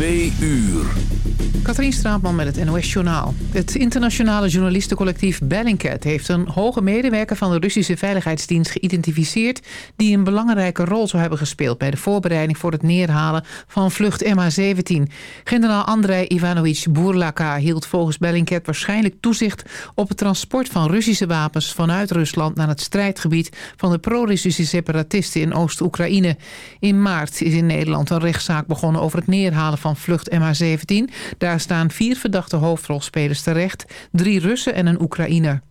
2. Uur. Katrien Straatman met het NOS-journaal. Het internationale journalistencollectief Bellingcat heeft een hoge medewerker van de Russische Veiligheidsdienst geïdentificeerd die een belangrijke rol zou hebben gespeeld bij de voorbereiding voor het neerhalen van vlucht MH17. Generaal Andrei Ivanovich Boerlaka hield volgens Bellingcat waarschijnlijk toezicht op het transport van Russische wapens vanuit Rusland naar het strijdgebied van de pro-Russische separatisten in Oost-Oekraïne. In maart is in Nederland een rechtszaak begonnen over het neerhalen van vlucht MH17. Daar staan vier verdachte hoofdrolspelers terecht, drie Russen en een Oekraïner.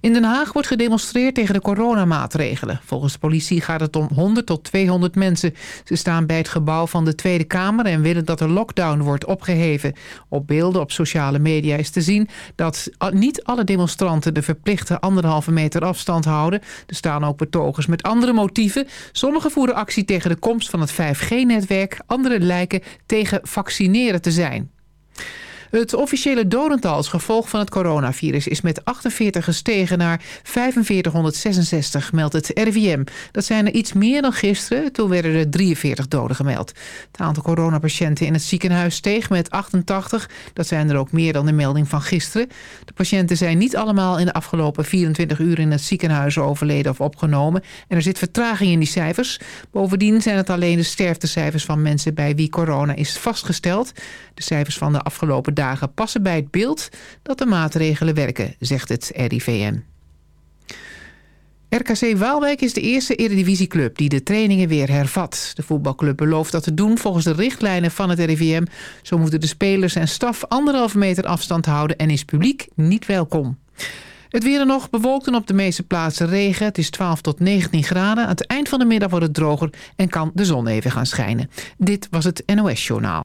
In Den Haag wordt gedemonstreerd tegen de coronamaatregelen. Volgens de politie gaat het om 100 tot 200 mensen. Ze staan bij het gebouw van de Tweede Kamer en willen dat de lockdown wordt opgeheven. Op beelden op sociale media is te zien dat niet alle demonstranten de verplichte anderhalve meter afstand houden. Er staan ook betogers met andere motieven. Sommigen voeren actie tegen de komst van het 5G-netwerk. Anderen lijken tegen vaccineren te zijn. Het officiële dodental als gevolg van het coronavirus is met 48 gestegen naar 4566, meldt het RIVM. Dat zijn er iets meer dan gisteren, toen werden er 43 doden gemeld. Het aantal coronapatiënten in het ziekenhuis steeg met 88, dat zijn er ook meer dan de melding van gisteren. De patiënten zijn niet allemaal in de afgelopen 24 uur in het ziekenhuis overleden of opgenomen en er zit vertraging in die cijfers. Bovendien zijn het alleen de sterftecijfers van mensen bij wie corona is vastgesteld. De cijfers van de afgelopen dagen passen bij het beeld dat de maatregelen werken, zegt het RIVM. RKC Waalwijk is de eerste eredivisieclub die de trainingen weer hervat. De voetbalclub belooft dat te doen volgens de richtlijnen van het RIVM. Zo moeten de spelers en staf anderhalve meter afstand houden en is publiek niet welkom. Het weer er nog bewolkt en op de meeste plaatsen regen. Het is 12 tot 19 graden. Aan het eind van de middag wordt het droger en kan de zon even gaan schijnen. Dit was het NOS Journaal.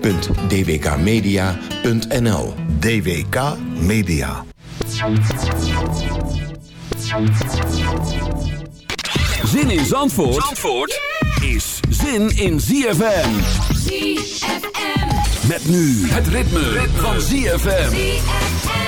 www.dwkmedia.nl DWK Media. Zin in Zandvoort, Zandvoort is zin in ZFM. ZFM. Met nu het ritme, van ZFM. Can't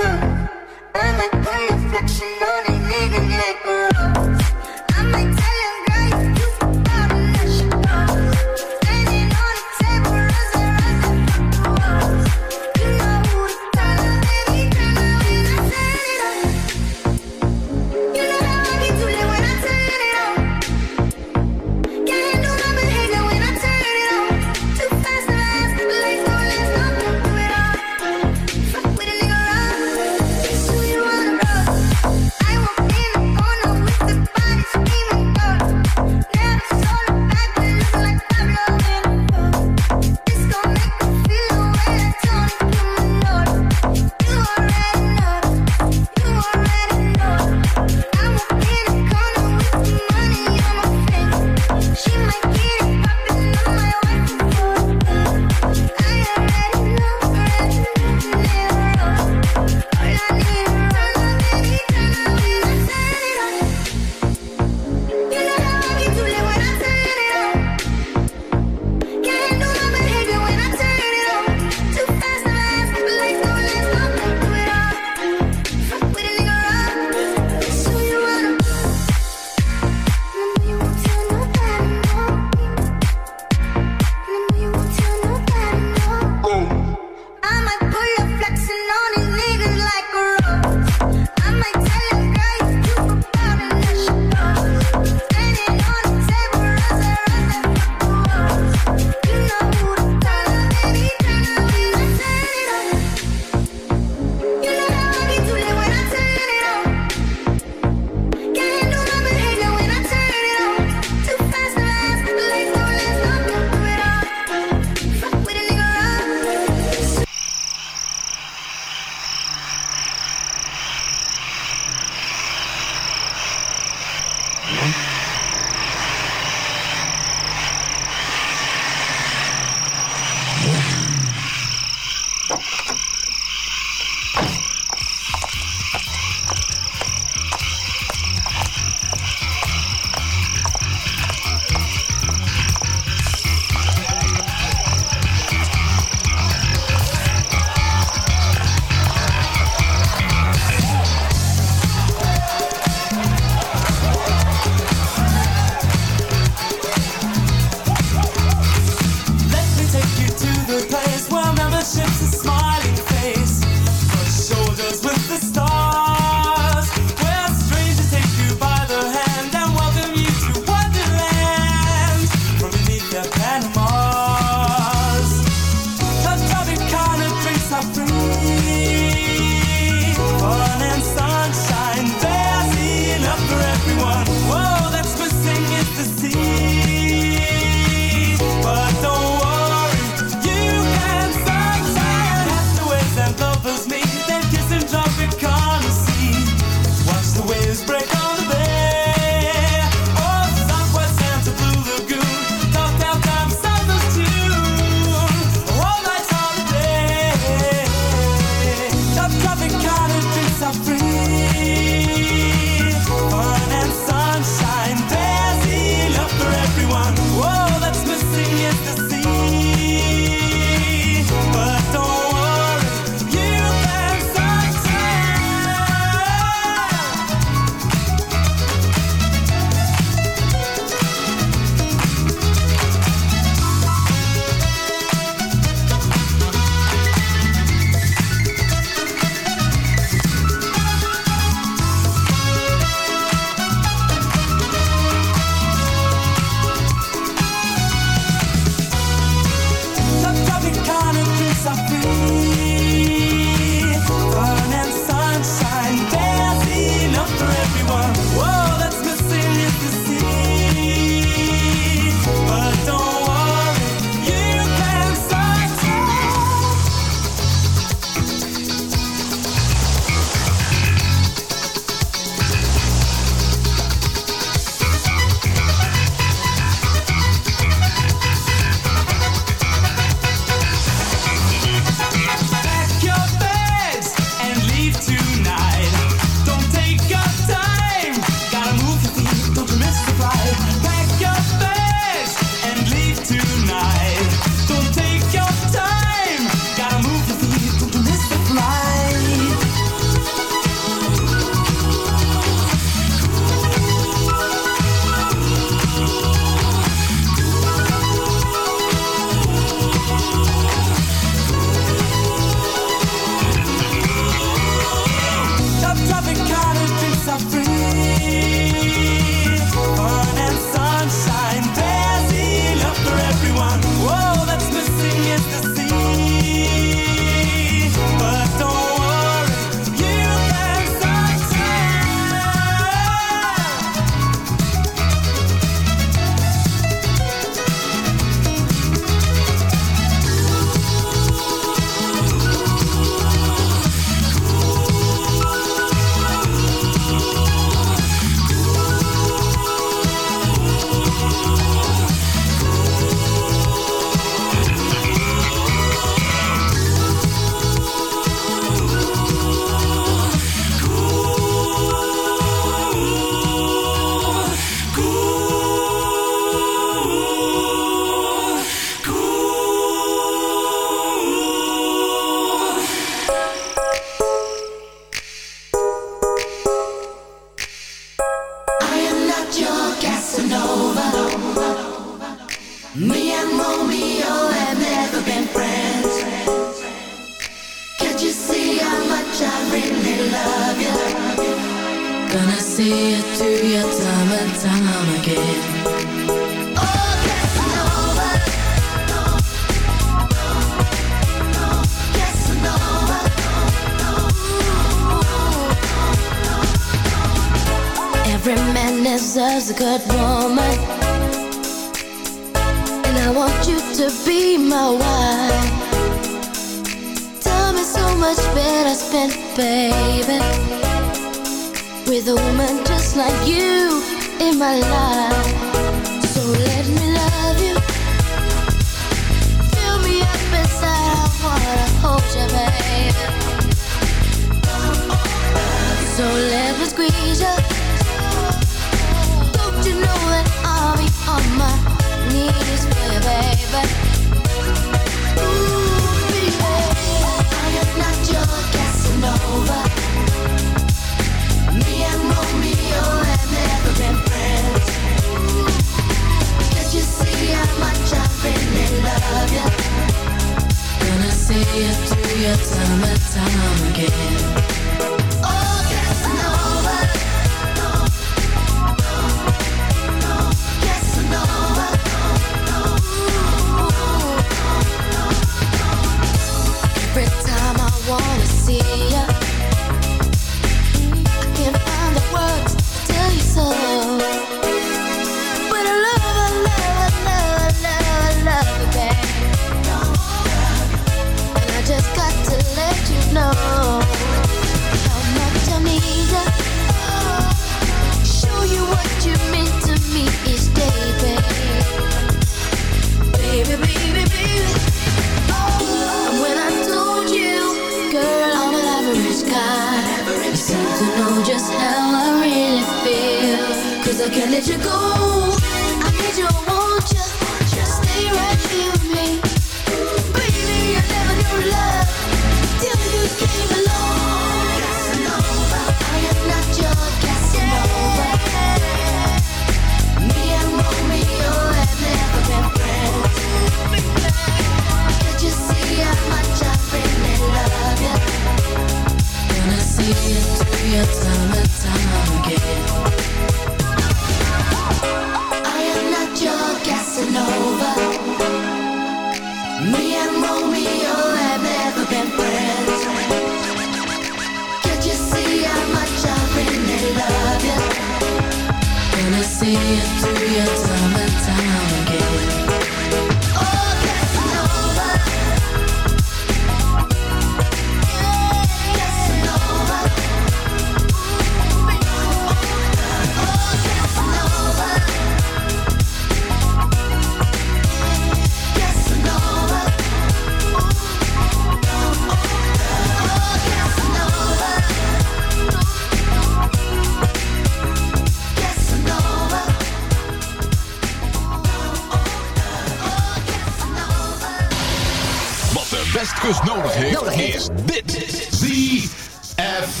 de Westkust nodig heeft, is dit. ZFM.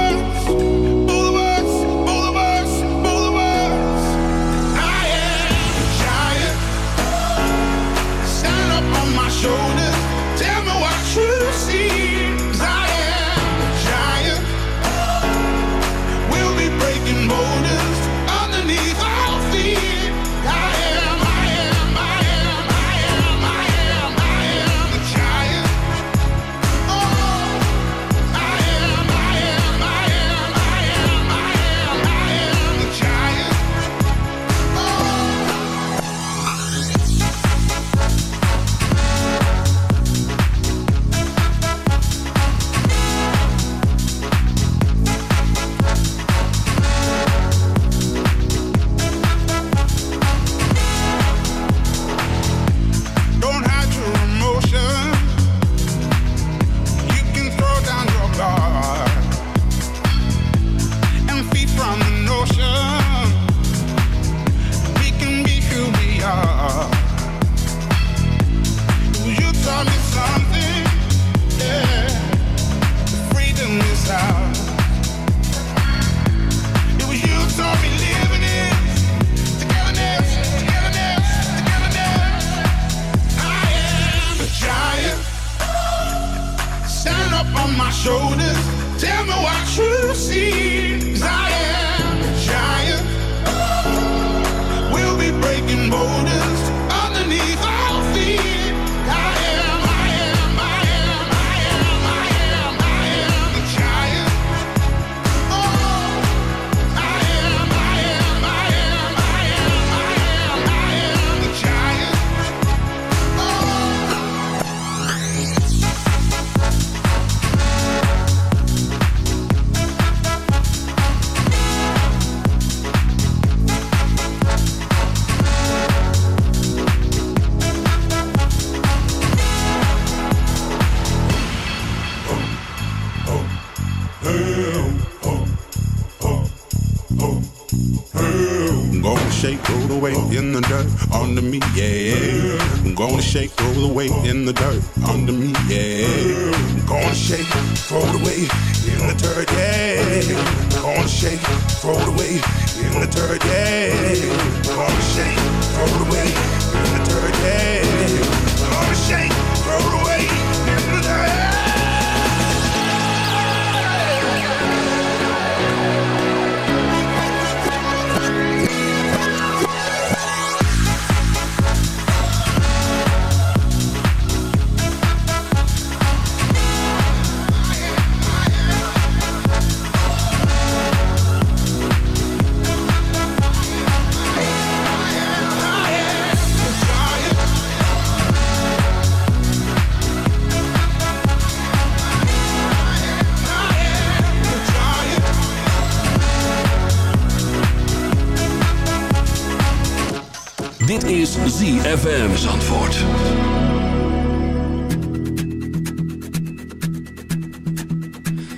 Dit is ZFM Zandvoort.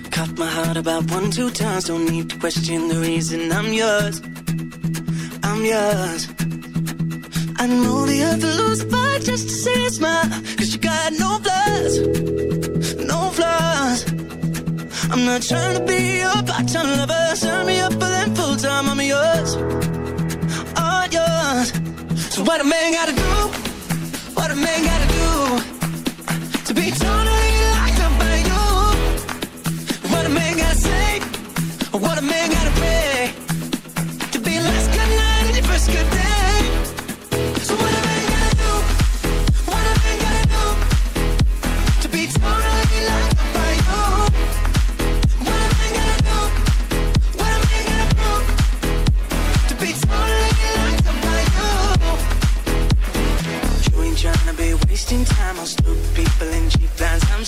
Cut my heart about one, two times. Don't need to question the reason I'm yours. I'm yours. I know the other lose fight just to see a smile. Cause you got no flaws, no flaws. I'm not trying to be your part-time lover. Sign me up for them full-time. I'm yours, all yours. So what a man gotta do, what a man gotta do to be tough?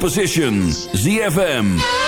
position. ZFM.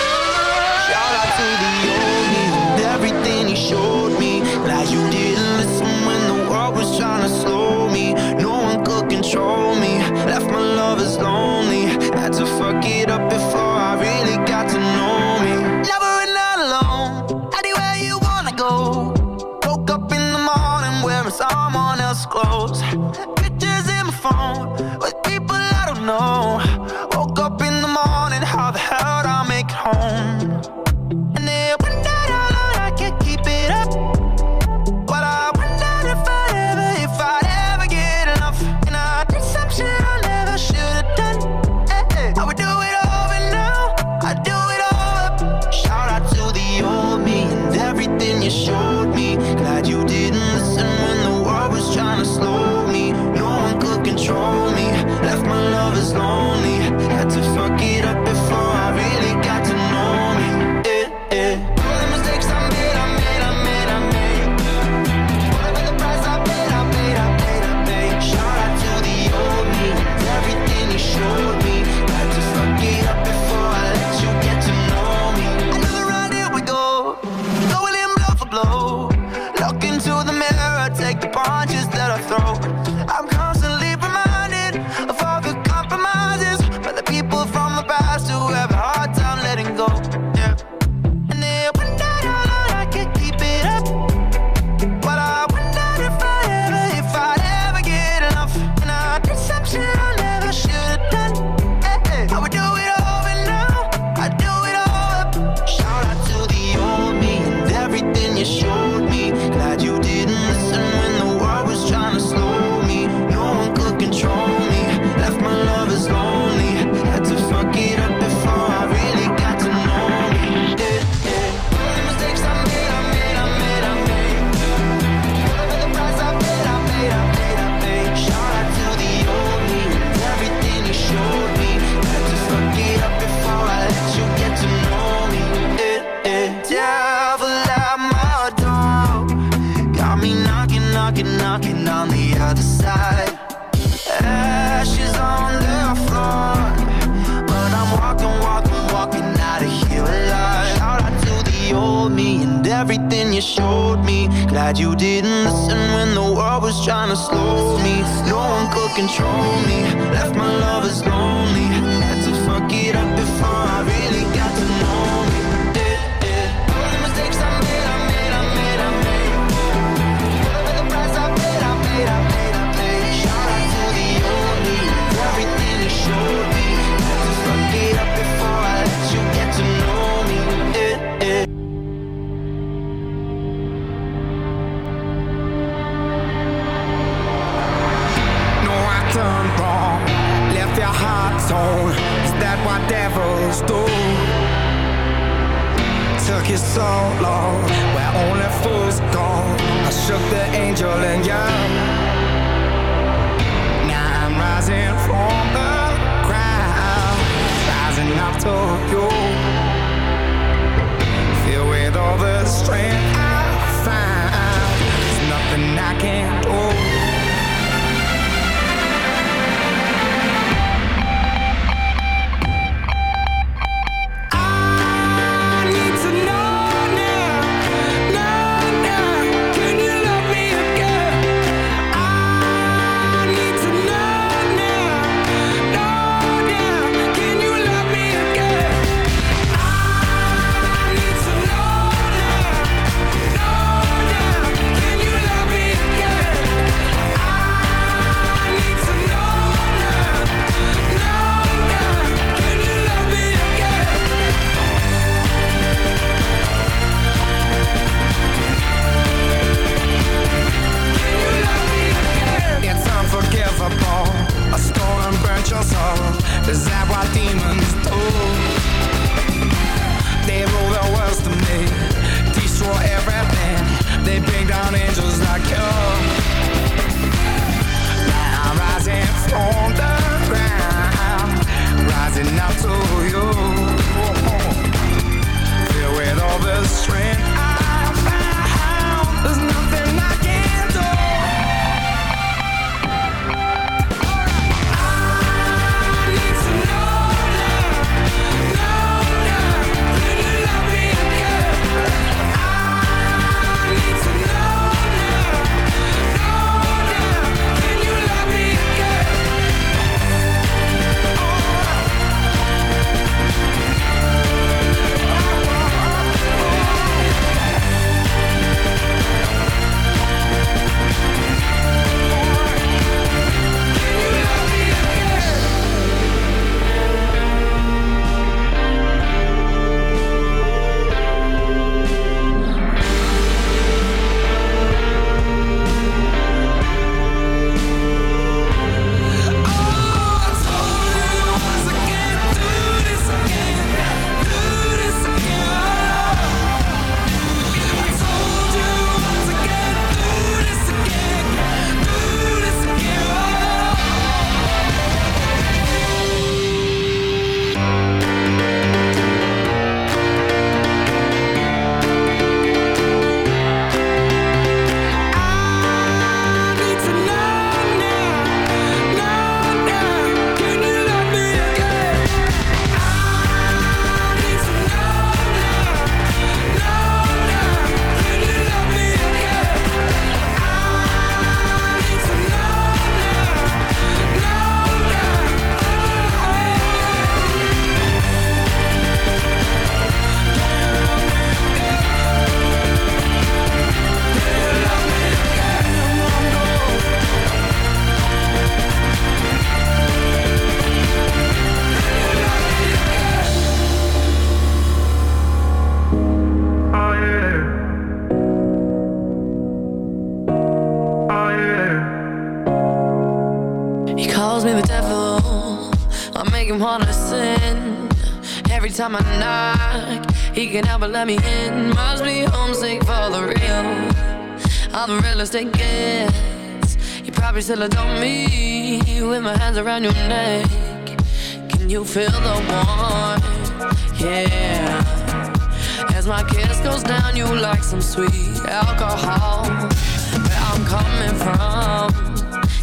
Sweet alcohol. Where I'm coming from,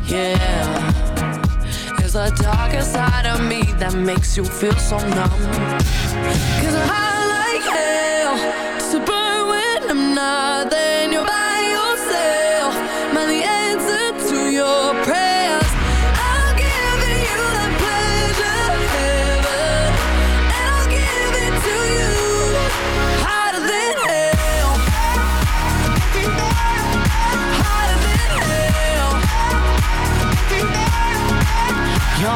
yeah. it's the darker side of me that makes you feel so numb. Cause I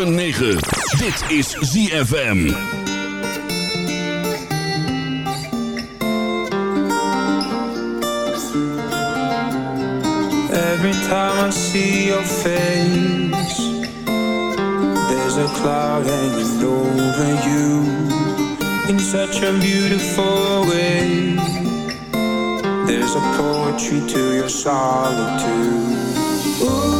106.9. Dit is ZFM. Every time I see your face, there's a cloud hanging over you in such a beautiful way. There's a poetry to your solitude. Ooh,